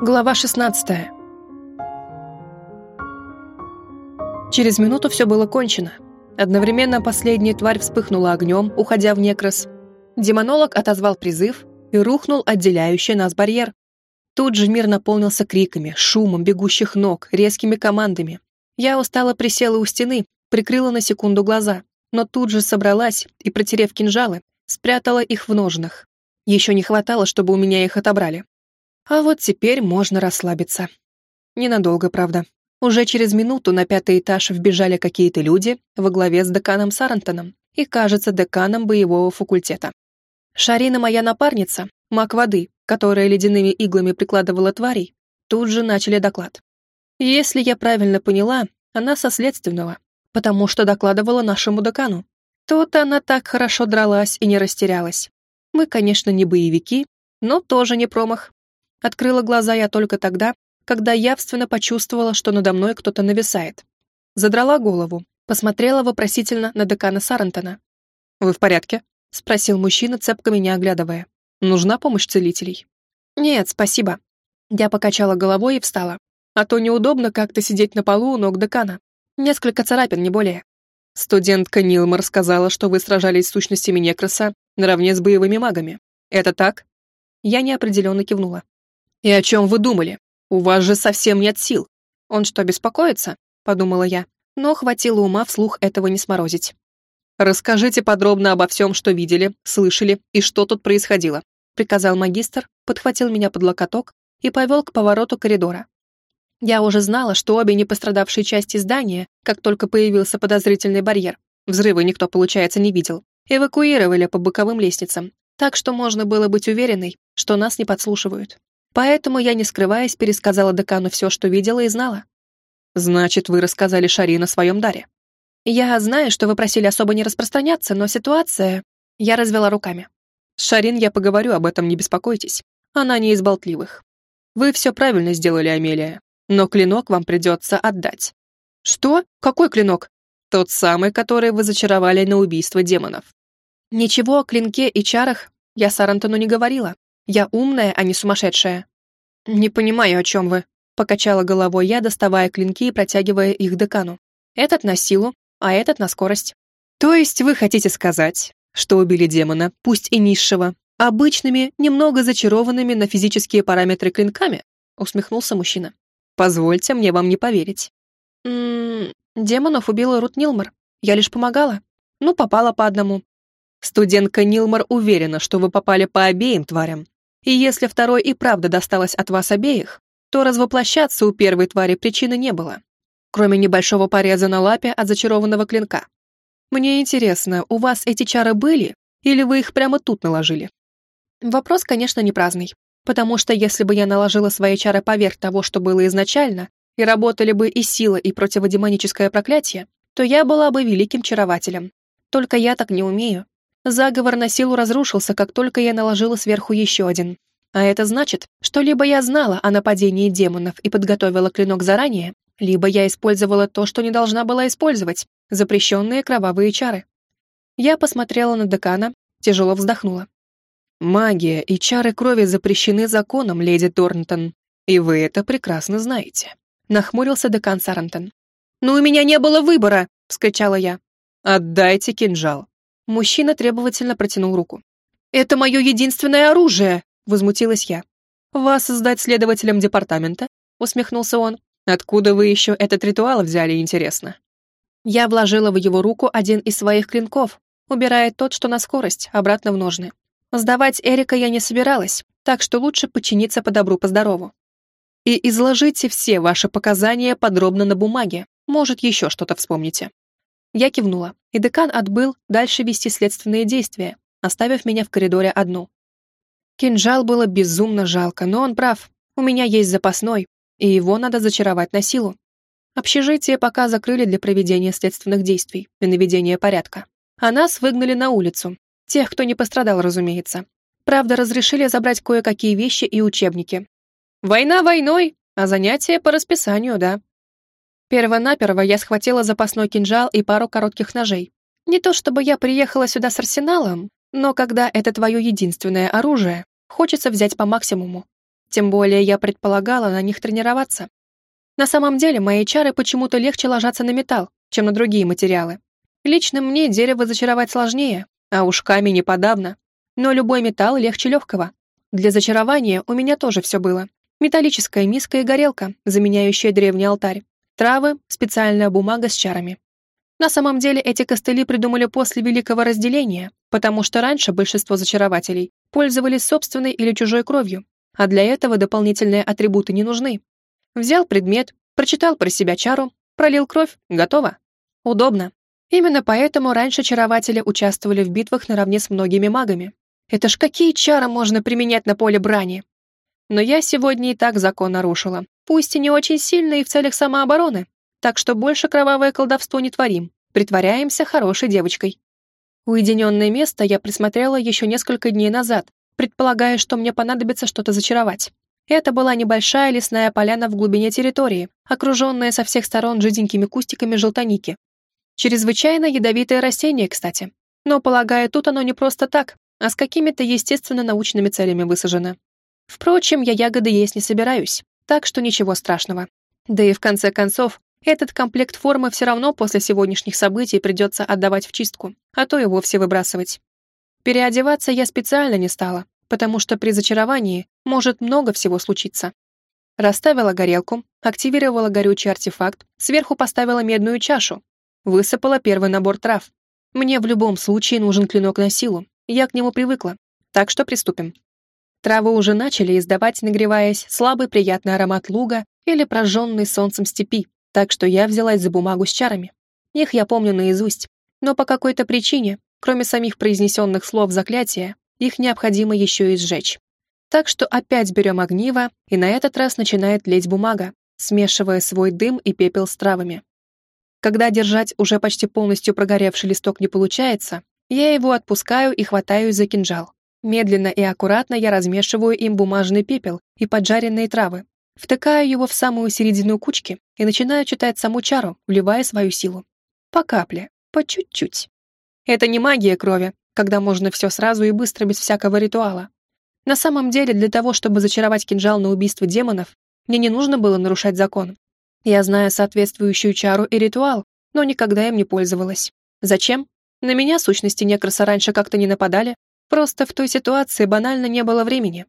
Глава 16 Через минуту все было кончено. Одновременно последняя тварь вспыхнула огнем, уходя в некрас. Демонолог отозвал призыв и рухнул отделяющий нас барьер. Тут же мир наполнился криками, шумом бегущих ног, резкими командами. Я устало присела у стены, прикрыла на секунду глаза, но тут же собралась и, протерев кинжалы, спрятала их в ножнах. Еще не хватало, чтобы у меня их отобрали. А вот теперь можно расслабиться. Ненадолго, правда. Уже через минуту на пятый этаж вбежали какие-то люди во главе с деканом Сарантоном и, кажется, деканом боевого факультета. Шарина моя напарница, маг воды, которая ледяными иглами прикладывала тварей, тут же начали доклад. Если я правильно поняла, она со следственного, потому что докладывала нашему декану. То-то она так хорошо дралась и не растерялась. Мы, конечно, не боевики, но тоже не промах. Открыла глаза я только тогда, когда явственно почувствовала, что надо мной кто-то нависает. Задрала голову, посмотрела вопросительно на декана Сарантона. «Вы в порядке?» — спросил мужчина, цепко меня оглядывая. «Нужна помощь целителей?» «Нет, спасибо». Я покачала головой и встала. А то неудобно как-то сидеть на полу у ног декана. Несколько царапин, не более. Студентка Нилмар сказала, что вы сражались с сущностями Некроса наравне с боевыми магами. Это так? Я неопределенно кивнула. «И о чем вы думали? У вас же совсем нет сил». «Он что, беспокоится?» — подумала я, но хватило ума вслух этого не сморозить. «Расскажите подробно обо всем, что видели, слышали и что тут происходило», — приказал магистр, подхватил меня под локоток и повел к повороту коридора. Я уже знала, что обе непострадавшие части здания, как только появился подозрительный барьер, взрывы никто, получается, не видел, эвакуировали по боковым лестницам, так что можно было быть уверенной, что нас не подслушивают. Поэтому я, не скрываясь, пересказала декану все, что видела и знала. «Значит, вы рассказали Шари о своем даре?» «Я знаю, что вы просили особо не распространяться, но ситуация...» Я развела руками. «С Шарин я поговорю об этом, не беспокойтесь. Она не из болтливых. Вы все правильно сделали, Амелия, но клинок вам придется отдать». «Что? Какой клинок?» «Тот самый, который вы зачаровали на убийство демонов». «Ничего о клинке и чарах я Сарантону не говорила. Я умная, а не сумасшедшая». «Не понимаю, о чем вы», — покачала головой я, доставая клинки и протягивая их декану. «Этот на силу, а этот на скорость». «То есть вы хотите сказать, что убили демона, пусть и низшего, обычными, немного зачарованными на физические параметры клинками?» — усмехнулся мужчина. «Позвольте мне вам не поверить». «Ммм, демонов убила Рут Нилмар. Я лишь помогала. Ну, попала по одному. Студентка Нилмар уверена, что вы попали по обеим тварям, и если второй и правда досталось от вас обеих, то развоплощаться у первой твари причины не было, кроме небольшого пореза на лапе от зачарованного клинка. Мне интересно, у вас эти чары были, или вы их прямо тут наложили? Вопрос, конечно, не праздный, потому что если бы я наложила свои чары поверх того, что было изначально, и работали бы и сила, и противодемоническое проклятие, то я была бы великим чарователем. Только я так не умею. Заговор на силу разрушился, как только я наложила сверху еще один. А это значит, что либо я знала о нападении демонов и подготовила клинок заранее, либо я использовала то, что не должна была использовать, запрещенные кровавые чары. Я посмотрела на декана, тяжело вздохнула. «Магия и чары крови запрещены законом, леди Торнтон, и вы это прекрасно знаете», — нахмурился декан Сарантон. «Но у меня не было выбора!» — вскричала я. «Отдайте кинжал», Мужчина требовательно протянул руку. «Это мое единственное оружие!» — возмутилась я. «Вас сдать следователем департамента?» — усмехнулся он. «Откуда вы еще этот ритуал взяли, интересно?» Я вложила в его руку один из своих клинков, убирая тот, что на скорость, обратно в ножны. Сдавать Эрика я не собиралась, так что лучше подчиниться по добру, по здорову. И изложите все ваши показания подробно на бумаге, может, еще что-то вспомните. Я кивнула, и декан отбыл дальше вести следственные действия, оставив меня в коридоре одну. Кинжал было безумно жалко, но он прав. У меня есть запасной, и его надо зачаровать на силу. Общежитие пока закрыли для проведения следственных действий и наведения порядка. А нас выгнали на улицу. Тех, кто не пострадал, разумеется. Правда, разрешили забрать кое-какие вещи и учебники. Война войной, а занятия по расписанию, да. Перво-наперво я схватила запасной кинжал и пару коротких ножей. Не то чтобы я приехала сюда с арсеналом, но когда это твое единственное оружие, хочется взять по максимуму. Тем более я предполагала на них тренироваться. На самом деле мои чары почему-то легче ложатся на металл, чем на другие материалы. Лично мне дерево зачаровать сложнее, а уж камень и подавно. Но любой металл легче легкого. Для зачарования у меня тоже все было. Металлическая миска и горелка, заменяющая древний алтарь. Травы, специальная бумага с чарами. На самом деле эти костыли придумали после Великого Разделения, потому что раньше большинство зачарователей пользовались собственной или чужой кровью, а для этого дополнительные атрибуты не нужны. Взял предмет, прочитал про себя чару, пролил кровь, готово. Удобно. Именно поэтому раньше чарователи участвовали в битвах наравне с многими магами. Это ж какие чары можно применять на поле брани? Но я сегодня и так закон нарушила, пусть и не очень сильно и в целях самообороны, так что больше кровавое колдовство не творим, притворяемся хорошей девочкой. Уединенное место я присмотрела еще несколько дней назад, предполагая, что мне понадобится что-то зачаровать. Это была небольшая лесная поляна в глубине территории, окруженная со всех сторон жиденькими кустиками желтоники. Чрезвычайно ядовитое растение, кстати. Но, полагаю, тут оно не просто так, а с какими-то естественно-научными целями высажено. Впрочем, я ягоды есть не собираюсь, так что ничего страшного. Да и в конце концов, этот комплект формы все равно после сегодняшних событий придется отдавать в чистку, а то и вовсе выбрасывать. Переодеваться я специально не стала, потому что при зачаровании может много всего случиться. Расставила горелку, активировала горючий артефакт, сверху поставила медную чашу, высыпала первый набор трав. Мне в любом случае нужен клинок на силу, я к нему привыкла, так что приступим. Травы уже начали издавать, нагреваясь, слабый приятный аромат луга или прожженный солнцем степи, так что я взялась за бумагу с чарами. Их я помню наизусть, но по какой-то причине, кроме самих произнесенных слов заклятия, их необходимо еще и сжечь. Так что опять берем огниво, и на этот раз начинает леть бумага, смешивая свой дым и пепел с травами. Когда держать уже почти полностью прогоревший листок не получается, я его отпускаю и хватаюсь за кинжал. Медленно и аккуратно я размешиваю им бумажный пепел и поджаренные травы, втыкаю его в самую середину кучки и начинаю читать саму чару, вливая свою силу. По капле, по чуть-чуть. Это не магия крови, когда можно все сразу и быстро без всякого ритуала. На самом деле, для того, чтобы зачаровать кинжал на убийство демонов, мне не нужно было нарушать закон. Я знаю соответствующую чару и ритуал, но никогда им не пользовалась. Зачем? На меня сущности некраса раньше как-то не нападали, просто в той ситуации банально не было времени.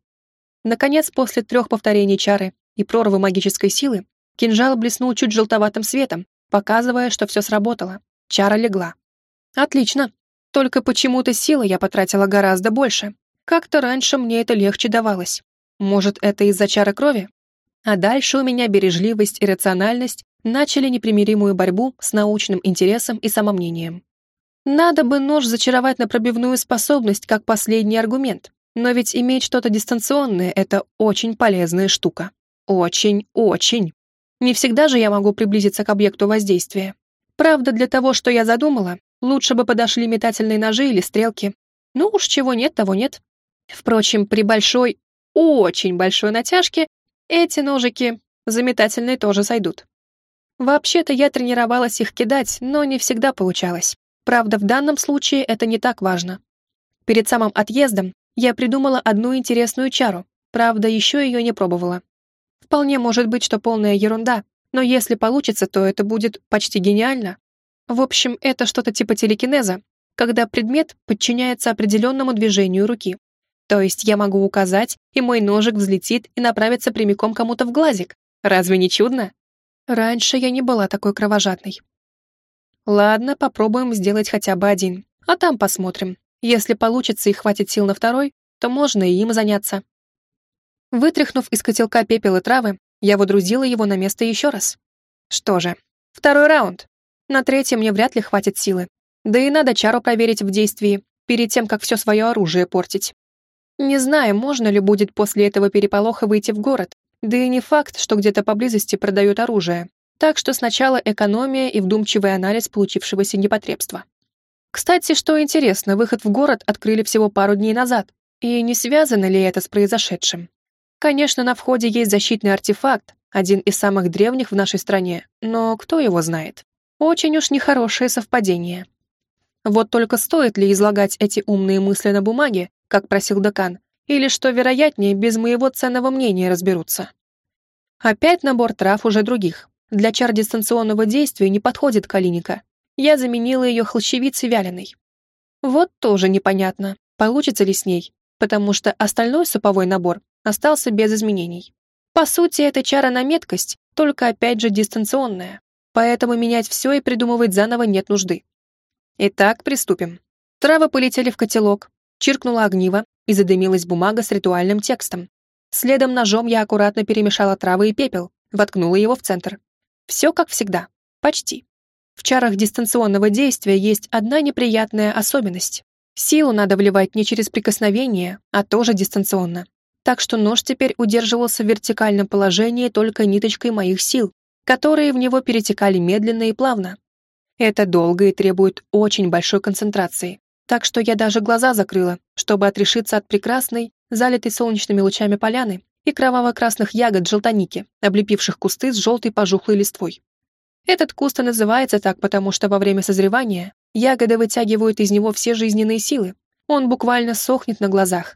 Наконец, после трех повторений чары и прорвы магической силы, кинжал блеснул чуть желтоватым светом, показывая, что все сработало. Чара легла. Отлично, только почему-то силы я потратила гораздо больше. Как-то раньше мне это легче давалось. Может, это из-за чара крови? А дальше у меня бережливость и рациональность начали непримиримую борьбу с научным интересом и самомнением. Надо бы нож зачаровать на пробивную способность как последний аргумент, но ведь иметь что-то дистанционное — это очень полезная штука. Очень-очень. Не всегда же я могу приблизиться к объекту воздействия. Правда, для того, что я задумала, Лучше бы подошли метательные ножи или стрелки. Ну уж чего нет, того нет. Впрочем, при большой, очень большой натяжке эти ножики за метательные тоже сойдут. Вообще-то я тренировалась их кидать, но не всегда получалось. Правда, в данном случае это не так важно. Перед самым отъездом я придумала одну интересную чару, правда, еще ее не пробовала. Вполне может быть, что полная ерунда, но если получится, то это будет почти гениально. В общем, это что-то типа телекинеза, когда предмет подчиняется определенному движению руки. То есть я могу указать, и мой ножик взлетит и направится прямиком кому-то в глазик. Разве не чудно? Раньше я не была такой кровожадной. Ладно, попробуем сделать хотя бы один, а там посмотрим. Если получится и хватит сил на второй, то можно и им заняться. Вытряхнув из котелка пепел и травы, я водрузила его на место еще раз. Что же, второй раунд. На третьем мне вряд ли хватит силы. Да и надо чару проверить в действии, перед тем, как все свое оружие портить. Не знаю, можно ли будет после этого переполоха выйти в город, да и не факт, что где-то поблизости продают оружие. Так что сначала экономия и вдумчивый анализ получившегося непотребства. Кстати, что интересно, выход в город открыли всего пару дней назад. И не связано ли это с произошедшим? Конечно, на входе есть защитный артефакт, один из самых древних в нашей стране, но кто его знает? Очень уж нехорошее совпадение. Вот только стоит ли излагать эти умные мысли на бумаге, как просил декан, Или, что вероятнее, без моего ценного мнения разберутся. Опять набор трав уже других. Для чар дистанционного действия не подходит калиника. Я заменила ее хлощевицей вяленой. Вот тоже непонятно, получится ли с ней, потому что остальной суповой набор остался без изменений. По сути, это чара на меткость, только опять же дистанционная, поэтому менять все и придумывать заново нет нужды. Итак, приступим. Травы полетели в котелок, чиркнула огниво и задымилась бумага с ритуальным текстом. Следом ножом я аккуратно перемешала травы и пепел, воткнула его в центр. Все как всегда. Почти. В чарах дистанционного действия есть одна неприятная особенность. Силу надо вливать не через прикосновение, а тоже дистанционно. Так что нож теперь удерживался в вертикальном положении только ниточкой моих сил, которые в него перетекали медленно и плавно. Это долго и требует очень большой концентрации, так что я даже глаза закрыла, чтобы отрешиться от прекрасной, залитой солнечными лучами поляны и кроваво-красных ягод желтоники, облепивших кусты с желтой пожухлой листвой. Этот куст называется так, потому что во время созревания ягоды вытягивают из него все жизненные силы. Он буквально сохнет на глазах.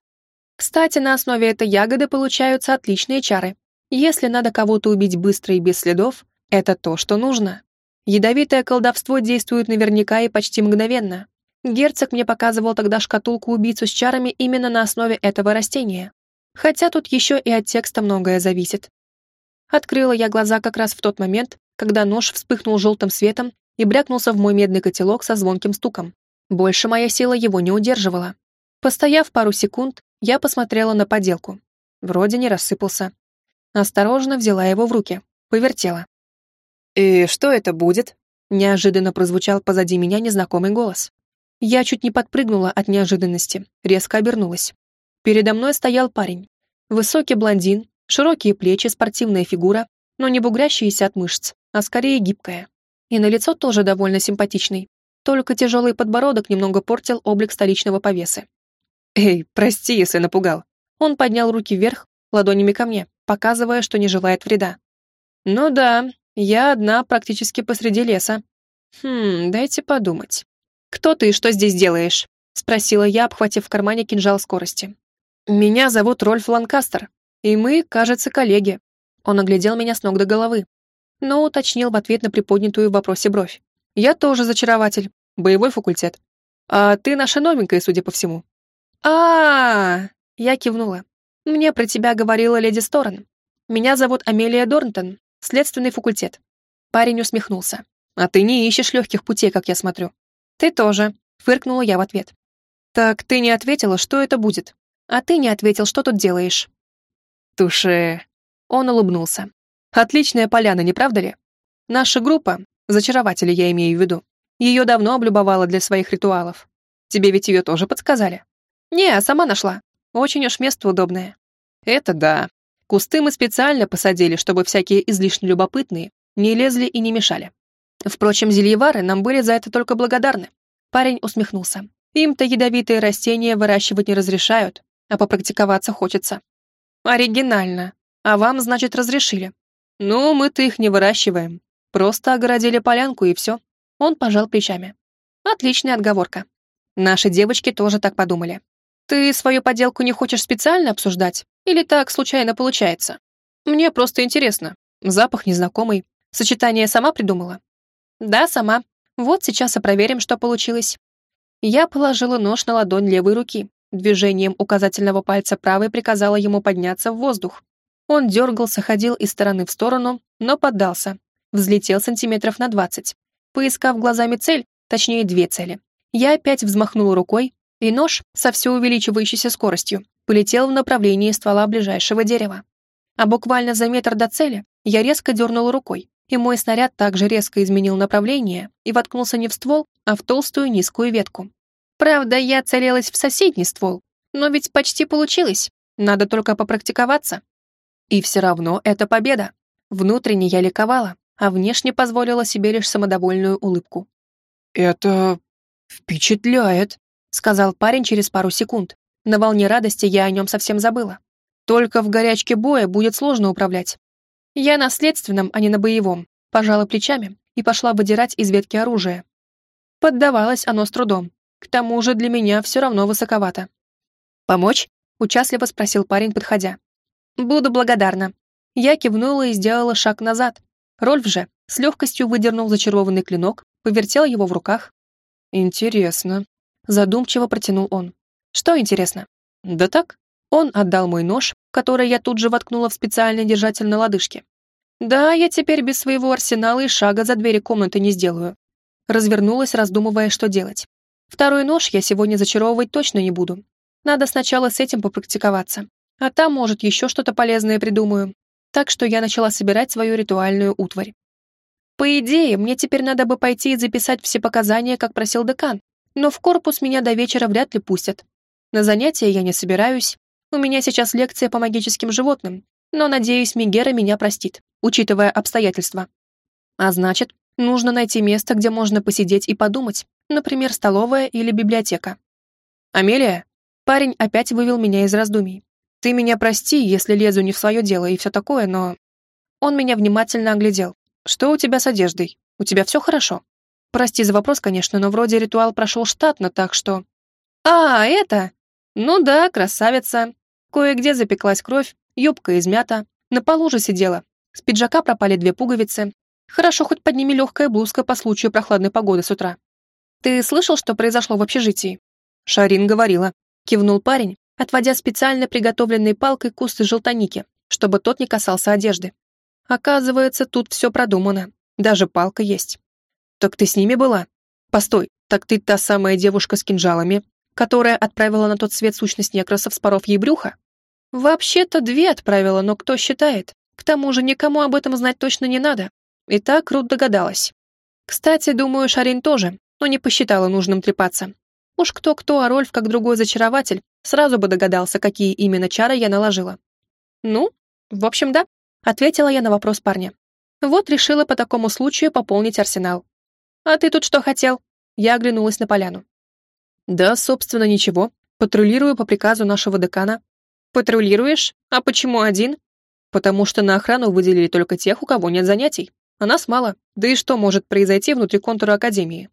Кстати, на основе этой ягоды получаются отличные чары. Если надо кого-то убить быстро и без следов, это то, что нужно. Ядовитое колдовство действует наверняка и почти мгновенно. Герцог мне показывал тогда шкатулку убийцу с чарами именно на основе этого растения. Хотя тут еще и от текста многое зависит. Открыла я глаза как раз в тот момент, когда нож вспыхнул желтым светом и брякнулся в мой медный котелок со звонким стуком. Больше моя сила его не удерживала. Постояв пару секунд, я посмотрела на поделку. Вроде не рассыпался. Осторожно взяла его в руки, повертела. «И что это будет?» Неожиданно прозвучал позади меня незнакомый голос. Я чуть не подпрыгнула от неожиданности, резко обернулась. Передо мной стоял парень. Высокий блондин, широкие плечи, спортивная фигура, но не бугрящаяся от мышц, а скорее гибкая. И на лицо тоже довольно симпатичный. Только тяжелый подбородок немного портил облик столичного повесы. «Эй, прости, если напугал». Он поднял руки вверх, ладонями ко мне, показывая, что не желает вреда. «Ну да, я одна практически посреди леса. Хм, дайте подумать. Кто ты и что здесь делаешь? Спросила я, обхватив в кармане кинжал скорости. Меня зовут Рольф Ланкастер, и мы, кажется, коллеги. Он оглядел меня с ног до головы, но уточнил в ответ на приподнятую в вопросе бровь. Я тоже зачарователь, боевой факультет. А ты наша новенькая, судя по всему. а, -а, -а Я кивнула. Мне про тебя говорила леди Сторон. Меня зовут Амелия Дорнтон, Следственный факультет. Парень усмехнулся. А ты не ищешь легких путей, как я смотрю. Ты тоже, фыркнула я в ответ. Так ты не ответила, что это будет. А ты не ответил, что тут делаешь. Туше. Он улыбнулся. Отличная поляна, не правда ли? Наша группа, зачарователи я имею в виду, ее давно облюбовала для своих ритуалов. Тебе ведь ее тоже подсказали? Не, сама нашла. Очень уж место удобное. Это да. Кусты мы специально посадили, чтобы всякие излишне любопытные не лезли и не мешали. Впрочем, зельевары нам были за это только благодарны. Парень усмехнулся. Им-то ядовитые растения выращивать не разрешают, а попрактиковаться хочется. Оригинально. А вам, значит, разрешили. Ну, мы-то их не выращиваем. Просто огородили полянку и все. Он пожал плечами. Отличная отговорка. Наши девочки тоже так подумали. Ты свою поделку не хочешь специально обсуждать? Или так случайно получается? Мне просто интересно. Запах незнакомый. Сочетание сама придумала? Да, сама. Вот сейчас и проверим, что получилось. Я положила нож на ладонь левой руки. Движением указательного пальца правой приказала ему подняться в воздух. Он дергался, ходил из стороны в сторону, но поддался. Взлетел сантиметров на двадцать. Поискав глазами цель, точнее две цели, я опять взмахнула рукой, и нож, со все увеличивающейся скоростью, полетел в направлении ствола ближайшего дерева. А буквально за метр до цели я резко дернула рукой, и мой снаряд также резко изменил направление и воткнулся не в ствол, а в толстую низкую ветку. Правда, я целилась в соседний ствол, но ведь почти получилось, надо только попрактиковаться. И все равно это победа. Внутренне я ликовала, а внешне позволила себе лишь самодовольную улыбку. «Это впечатляет», — сказал парень через пару секунд. На волне радости я о нем совсем забыла. Только в горячке боя будет сложно управлять. Я на следственном, а не на боевом, пожала плечами и пошла выдирать из ветки оружие. Поддавалось оно с трудом. К тому же для меня все равно высоковато. «Помочь?» Участливо спросил парень, подходя. «Буду благодарна». Я кивнула и сделала шаг назад. Рольф же с легкостью выдернул зачарованный клинок, повертел его в руках. «Интересно», — задумчиво протянул он. «Что интересно?» «Да так». Он отдал мой нож, который я тут же воткнула в специальный держатель на лодыжке. «Да, я теперь без своего арсенала и шага за двери комнаты не сделаю». Развернулась, раздумывая, что делать. Второй нож я сегодня зачаровывать точно не буду. Надо сначала с этим попрактиковаться. А там, может, еще что-то полезное придумаю. Так что я начала собирать свою ритуальную утварь. По идее, мне теперь надо бы пойти и записать все показания, как просил декан. Но в корпус меня до вечера вряд ли пустят. На занятия я не собираюсь. У меня сейчас лекция по магическим животным. Но, надеюсь, Мигера меня простит, учитывая обстоятельства. А значит, нужно найти место, где можно посидеть и подумать. Например, столовая или библиотека. «Амелия?» Парень опять вывел меня из раздумий. «Ты меня прости, если лезу не в свое дело и все такое, но...» Он меня внимательно оглядел. «Что у тебя с одеждой? У тебя все хорошо?» «Прости за вопрос, конечно, но вроде ритуал прошел штатно, так что...» «А, это? Ну да, красавица. Кое-где запеклась кровь, юбка измята, на полу же сидела. С пиджака пропали две пуговицы. Хорошо, хоть под ними легкая блузка по случаю прохладной погоды с утра. Ты слышал, что произошло в общежитии?» Шарин говорила. Кивнул парень, отводя специально приготовленной палкой куст желтоники, чтобы тот не касался одежды. Оказывается, тут все продумано. Даже палка есть. Так ты с ними была? Постой, так ты та самая девушка с кинжалами, которая отправила на тот свет сущность некрасов, споров ей брюха? Вообще-то две отправила, но кто считает? К тому же никому об этом знать точно не надо. И так Рут догадалась. Кстати, думаю, Шарин тоже, но не посчитала нужным трепаться. Уж кто-кто, а Рольф, как другой зачарователь, сразу бы догадался, какие именно чары я наложила. «Ну, в общем, да», — ответила я на вопрос парня. «Вот решила по такому случаю пополнить арсенал». «А ты тут что хотел?» Я оглянулась на поляну. «Да, собственно, ничего. Патрулирую по приказу нашего декана». «Патрулируешь? А почему один?» «Потому что на охрану выделили только тех, у кого нет занятий. А нас мало. Да и что может произойти внутри контура Академии?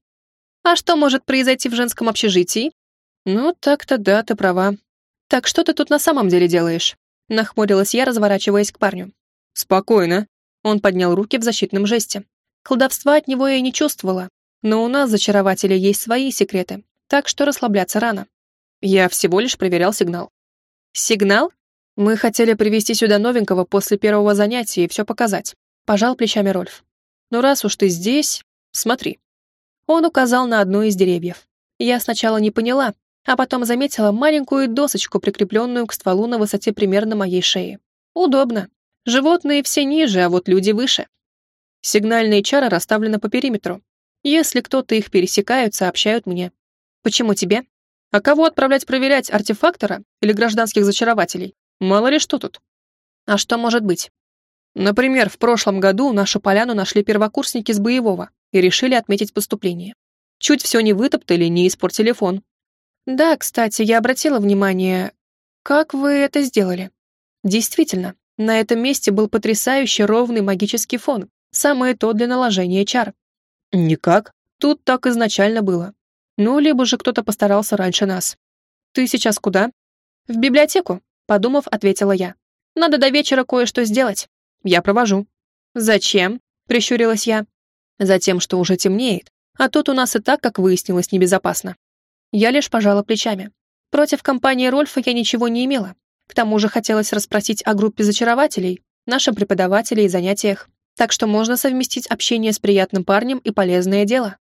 А что может произойти в женском общежитии? Ну, так-то да, ты права. Так что ты тут на самом деле делаешь? Нахмурилась я, разворачиваясь к парню. Спокойно. Он поднял руки в защитном жесте. Колдовства от него я не чувствовала, но у нас, зачарователя, есть свои секреты, так что расслабляться рано. Я всего лишь проверял сигнал. Сигнал? Мы хотели привести сюда новенького после первого занятия и все показать. Пожал плечами Рольф. Ну раз уж ты здесь, смотри. Он указал на одно из деревьев. Я сначала не поняла, а потом заметила маленькую досочку, прикрепленную к стволу на высоте примерно моей шеи. Удобно. Животные все ниже, а вот люди выше. Сигнальные чары расставлены по периметру. Если кто-то их пересекает, сообщают мне. Почему тебе? А кого отправлять проверять, артефактора или гражданских зачарователей? Мало ли что тут. А что может быть? Например, в прошлом году нашу поляну нашли первокурсники с боевого и решили отметить поступление. Чуть все не вытоптали, не испортили фон. Да, кстати, я обратила внимание, как вы это сделали. Действительно, на этом месте был потрясающе ровный магический фон, самое то для наложения чар. Никак. Тут так изначально было. Ну, либо же кто-то постарался раньше нас. Ты сейчас куда? В библиотеку, подумав, ответила я. Надо до вечера кое-что сделать. Я провожу. Зачем? Прищурилась я. Затем, что уже темнеет, а тут у нас и так, как выяснилось, небезопасно. Я лишь пожала плечами. Против компании Рольфа я ничего не имела. К тому же хотелось расспросить о группе зачарователей, нашем преподавателе и занятиях. Так что можно совместить общение с приятным парнем и полезное дело.